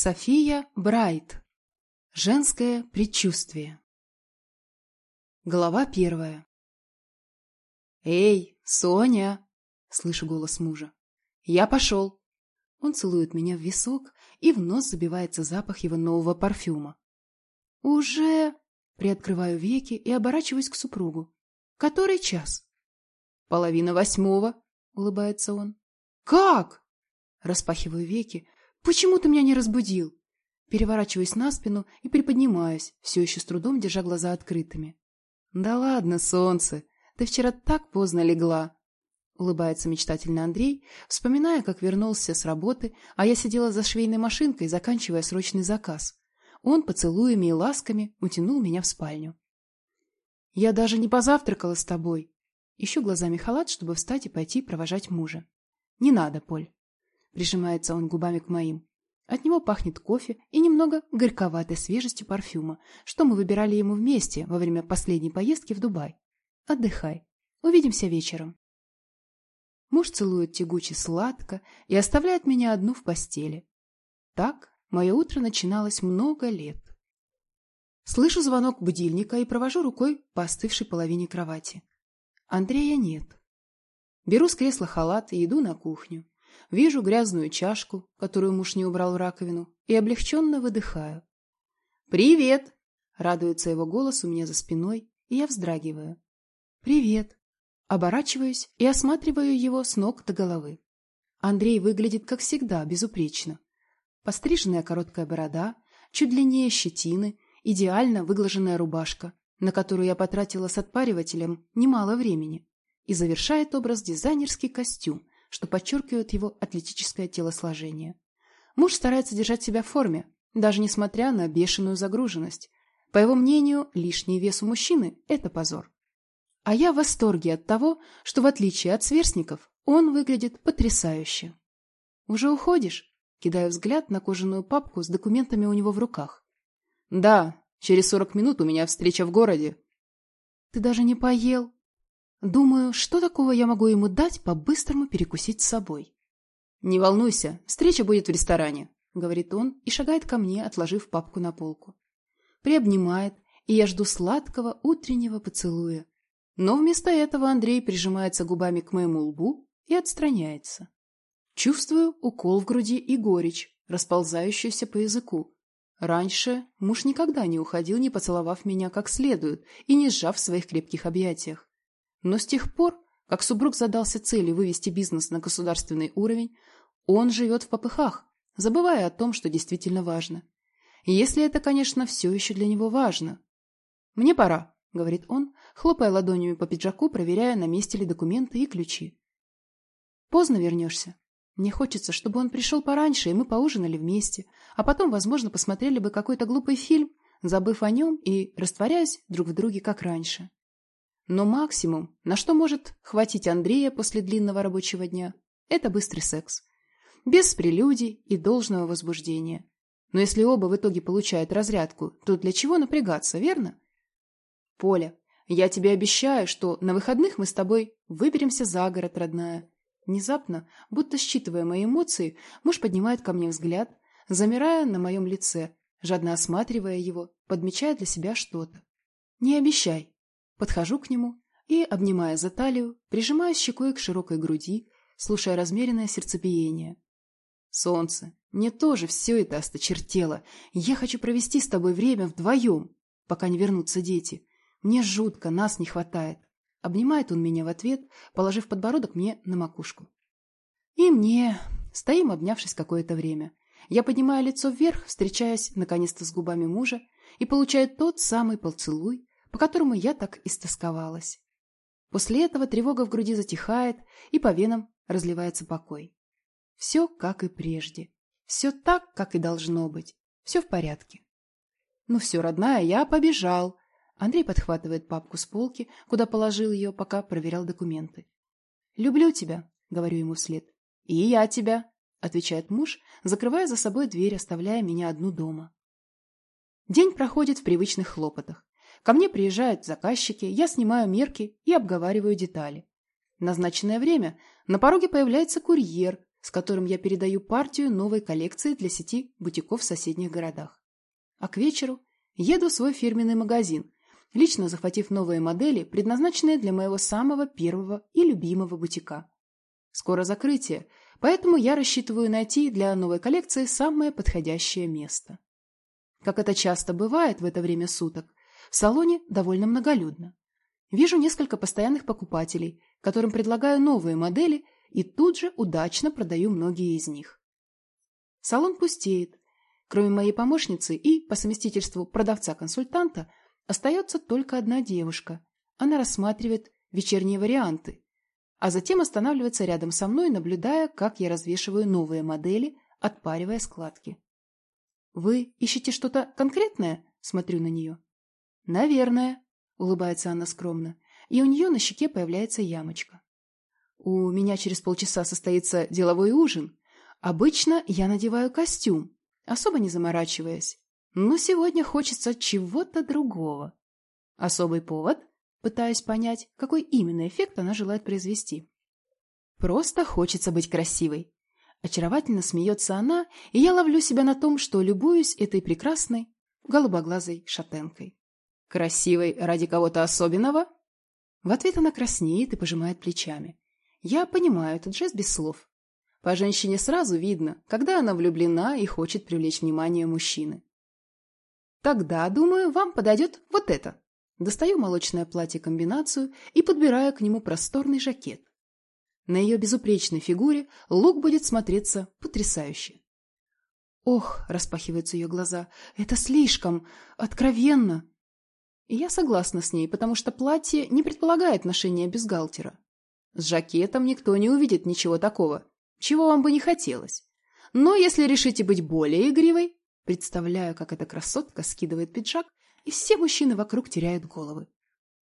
София Брайт. Женское предчувствие. Глава первая. «Эй, Соня!» — слышу голос мужа. «Я пошел!» Он целует меня в висок, и в нос забивается запах его нового парфюма. «Уже...» — приоткрываю веки и оборачиваюсь к супругу. «Который час?» «Половина восьмого», — улыбается он. «Как?» Распахиваю веки, «Почему ты меня не разбудил?» Переворачиваюсь на спину и приподнимаюсь, все еще с трудом держа глаза открытыми. «Да ладно, солнце, ты вчера так поздно легла!» Улыбается мечтательно Андрей, вспоминая, как вернулся с работы, а я сидела за швейной машинкой, заканчивая срочный заказ. Он поцелуями и ласками утянул меня в спальню. «Я даже не позавтракала с тобой!» Ищу глазами халат, чтобы встать и пойти провожать мужа. «Не надо, Поль. Прижимается он губами к моим. От него пахнет кофе и немного горьковатой свежестью парфюма, что мы выбирали ему вместе во время последней поездки в Дубай. Отдыхай. Увидимся вечером. Муж целует тягуче сладко и оставляет меня одну в постели. Так мое утро начиналось много лет. Слышу звонок будильника и провожу рукой по остывшей половине кровати. Андрея нет. Беру с кресла халат и иду на кухню. Вижу грязную чашку, которую муж не убрал в раковину, и облегченно выдыхаю. «Привет!» — радуется его голос у меня за спиной, и я вздрагиваю. «Привет!» Оборачиваюсь и осматриваю его с ног до головы. Андрей выглядит, как всегда, безупречно. Постриженная короткая борода, чуть длиннее щетины, идеально выглаженная рубашка, на которую я потратила с отпаривателем немало времени, и завершает образ дизайнерский костюм что подчеркивает его атлетическое телосложение. Муж старается держать себя в форме, даже несмотря на бешеную загруженность. По его мнению, лишний вес у мужчины – это позор. А я в восторге от того, что в отличие от сверстников, он выглядит потрясающе. «Уже уходишь?» – кидаю взгляд на кожаную папку с документами у него в руках. «Да, через сорок минут у меня встреча в городе». «Ты даже не поел?» Думаю, что такого я могу ему дать по-быстрому перекусить с собой. «Не волнуйся, встреча будет в ресторане», — говорит он и шагает ко мне, отложив папку на полку. Приобнимает, и я жду сладкого утреннего поцелуя. Но вместо этого Андрей прижимается губами к моему лбу и отстраняется. Чувствую укол в груди и горечь, расползающуюся по языку. Раньше муж никогда не уходил, не поцеловав меня как следует и не сжав в своих крепких объятиях. Но с тех пор, как супруг задался целью вывести бизнес на государственный уровень, он живет в попыхах, забывая о том, что действительно важно. Если это, конечно, все еще для него важно. «Мне пора», — говорит он, хлопая ладонями по пиджаку, проверяя, на месте ли документы и ключи. «Поздно вернешься. Мне хочется, чтобы он пришел пораньше, и мы поужинали вместе, а потом, возможно, посмотрели бы какой-то глупый фильм, забыв о нем и растворяясь друг в друге, как раньше. Но максимум, на что может хватить Андрея после длинного рабочего дня, это быстрый секс. Без прелюдий и должного возбуждения. Но если оба в итоге получают разрядку, то для чего напрягаться, верно? Поля, я тебе обещаю, что на выходных мы с тобой выберемся за город, родная. Внезапно, будто считывая мои эмоции, муж поднимает ко мне взгляд, замирая на моем лице, жадно осматривая его, подмечая для себя что-то. Не обещай, Подхожу к нему и, обнимая за талию, прижимаю щекой к широкой груди, слушая размеренное сердцебиение. «Солнце, мне тоже все это осточертело. Я хочу провести с тобой время вдвоем, пока не вернутся дети. Мне жутко, нас не хватает». Обнимает он меня в ответ, положив подбородок мне на макушку. И мне... Стоим, обнявшись какое-то время. Я поднимаю лицо вверх, встречаясь наконец-то с губами мужа, и получаю тот самый поцелуй, по которому я так истосковалась. После этого тревога в груди затихает, и по венам разливается покой. Все как и прежде. Все так, как и должно быть. Все в порядке. Ну все, родная, я побежал. Андрей подхватывает папку с полки, куда положил ее, пока проверял документы. «Люблю тебя», — говорю ему вслед. «И я тебя», — отвечает муж, закрывая за собой дверь, оставляя меня одну дома. День проходит в привычных хлопотах. Ко мне приезжают заказчики, я снимаю мерки и обговариваю детали. Назначенное время на пороге появляется курьер, с которым я передаю партию новой коллекции для сети бутиков в соседних городах. А к вечеру еду в свой фирменный магазин, лично захватив новые модели, предназначенные для моего самого первого и любимого бутика. Скоро закрытие, поэтому я рассчитываю найти для новой коллекции самое подходящее место. Как это часто бывает в это время суток, в салоне довольно многолюдно. Вижу несколько постоянных покупателей, которым предлагаю новые модели и тут же удачно продаю многие из них. Салон пустеет. Кроме моей помощницы и, по совместительству продавца-консультанта, остается только одна девушка. Она рассматривает вечерние варианты, а затем останавливается рядом со мной, наблюдая, как я развешиваю новые модели, отпаривая складки. «Вы ищете что-то конкретное?» – смотрю на нее. «Наверное», — улыбается она скромно, и у нее на щеке появляется ямочка. «У меня через полчаса состоится деловой ужин. Обычно я надеваю костюм, особо не заморачиваясь. Но сегодня хочется чего-то другого. Особый повод?» Пытаюсь понять, какой именно эффект она желает произвести. «Просто хочется быть красивой». Очаровательно смеется она, и я ловлю себя на том, что любуюсь этой прекрасной голубоглазой шатенкой. Красивой ради кого-то особенного? В ответ она краснеет и пожимает плечами. Я понимаю этот жест без слов. По женщине сразу видно, когда она влюблена и хочет привлечь внимание мужчины. Тогда, думаю, вам подойдет вот это. Достаю молочное платье-комбинацию и подбираю к нему просторный жакет. На ее безупречной фигуре лук будет смотреться потрясающе. Ох, распахиваются ее глаза, это слишком откровенно. Я согласна с ней, потому что платье не предполагает ношения бюстгальтера. С жакетом никто не увидит ничего такого, чего вам бы не хотелось. Но если решите быть более игривой, представляю, как эта красотка скидывает пиджак, и все мужчины вокруг теряют головы.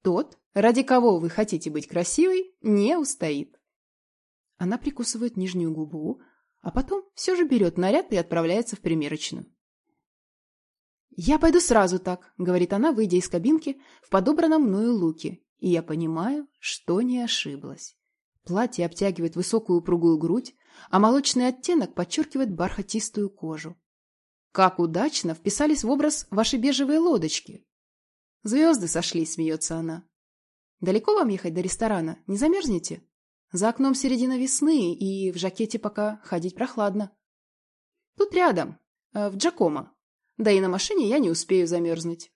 Тот, ради кого вы хотите быть красивой, не устоит. Она прикусывает нижнюю губу, а потом все же берет наряд и отправляется в примерочную. «Я пойду сразу так», — говорит она, выйдя из кабинки в подобранном мною луке, и я понимаю, что не ошиблась. Платье обтягивает высокую упругую грудь, а молочный оттенок подчеркивает бархатистую кожу. Как удачно вписались в образ ваши бежевые лодочки. Звезды сошли, смеется она. Далеко вам ехать до ресторана? Не замерзнете? За окном середина весны, и в жакете пока ходить прохладно. Тут рядом, э, в Джакомо. Да и на машине я не успею замерзнуть.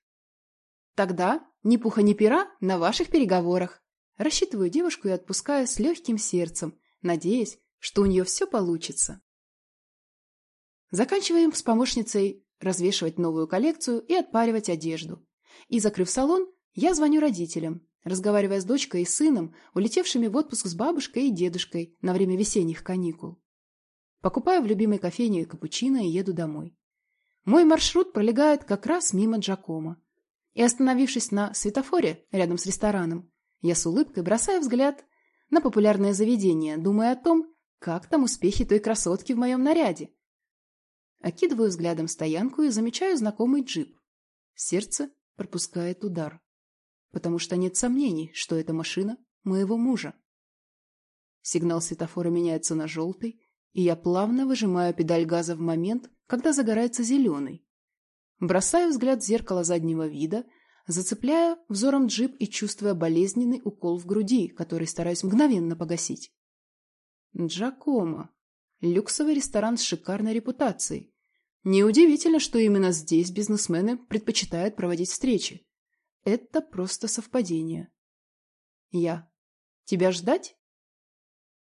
Тогда ни пуха ни пера на ваших переговорах. Рассчитываю девушку и отпускаю с легким сердцем, надеясь, что у нее все получится. Заканчиваем с помощницей развешивать новую коллекцию и отпаривать одежду. И, закрыв салон, я звоню родителям, разговаривая с дочкой и сыном, улетевшими в отпуск с бабушкой и дедушкой на время весенних каникул. Покупаю в любимой кофейне капучино и еду домой. Мой маршрут пролегает как раз мимо Джакома. И остановившись на светофоре рядом с рестораном, я с улыбкой бросаю взгляд на популярное заведение, думая о том, как там успехи той красотки в моем наряде. Окидываю взглядом стоянку и замечаю знакомый джип. Сердце пропускает удар, потому что нет сомнений, что это машина моего мужа. Сигнал светофора меняется на желтый, и я плавно выжимаю педаль газа в момент, когда загорается зеленый. Бросаю взгляд в зеркало заднего вида, зацепляя взором джип и чувствуя болезненный укол в груди, который стараюсь мгновенно погасить. Джакомо. Люксовый ресторан с шикарной репутацией. Неудивительно, что именно здесь бизнесмены предпочитают проводить встречи. Это просто совпадение. Я. Тебя ждать?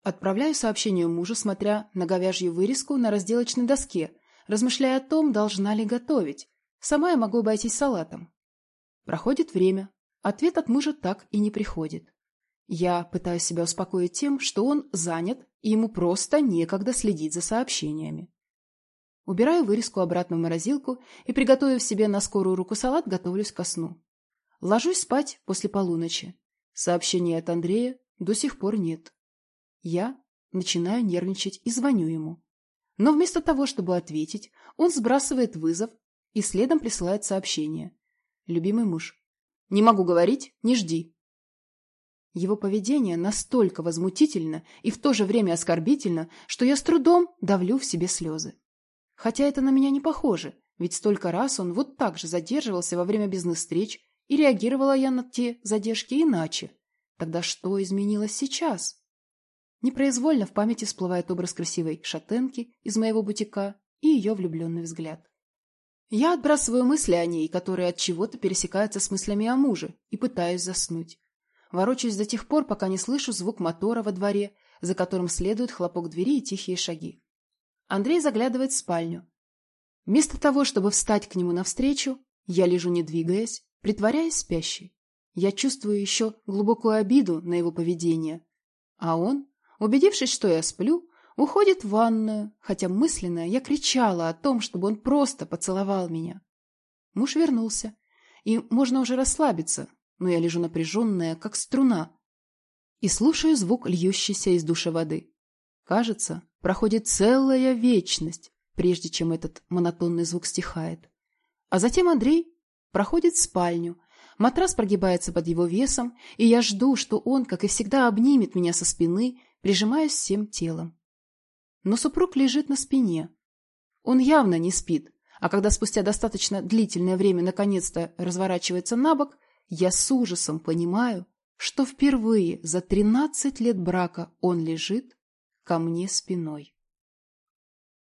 Отправляю сообщение мужу, смотря на говяжью вырезку на разделочной доске, размышляя о том, должна ли готовить. Сама я могу обойтись салатом. Проходит время. Ответ от мужа так и не приходит. Я пытаюсь себя успокоить тем, что он занят, и ему просто некогда следить за сообщениями. Убираю вырезку обратно в морозилку и, приготовив себе на скорую руку салат, готовлюсь ко сну. Ложусь спать после полуночи. Сообщения от Андрея до сих пор нет. Я начинаю нервничать и звоню ему. Но вместо того, чтобы ответить, он сбрасывает вызов и следом присылает сообщение. Любимый муж. Не могу говорить, не жди. Его поведение настолько возмутительно и в то же время оскорбительно, что я с трудом давлю в себе слезы. Хотя это на меня не похоже, ведь столько раз он вот так же задерживался во время бизнес-встреч, и реагировала я на те задержки иначе. Тогда что изменилось сейчас? Непроизвольно в памяти всплывает образ красивой шатенки из моего бутика и ее влюбленный взгляд. Я отбрасываю мысли о ней, которые от чего-то пересекаются с мыслями о муже, и пытаюсь заснуть. Ворочаюсь до тех пор, пока не слышу звук мотора во дворе, за которым следует хлопок двери и тихие шаги. Андрей заглядывает в спальню. Вместо того, чтобы встать к нему навстречу, я лежу не двигаясь, притворяясь спящей. Я чувствую еще глубокую обиду на его поведение. А он, убедившись, что я сплю, уходит в ванную, хотя мысленно я кричала о том, чтобы он просто поцеловал меня. Муж вернулся, и можно уже расслабиться, но я лежу напряженная, как струна, и слушаю звук льющейся из душа воды. Кажется, проходит целая вечность, прежде чем этот монотонный звук стихает. А затем Андрей проходит в спальню, матрас прогибается под его весом, и я жду, что он, как и всегда, обнимет меня со спины, прижимаясь всем телом. Но супруг лежит на спине. Он явно не спит, а когда спустя достаточно длительное время наконец-то разворачивается на бок, я с ужасом понимаю, что впервые за тринадцать лет брака он лежит ко мне спиной.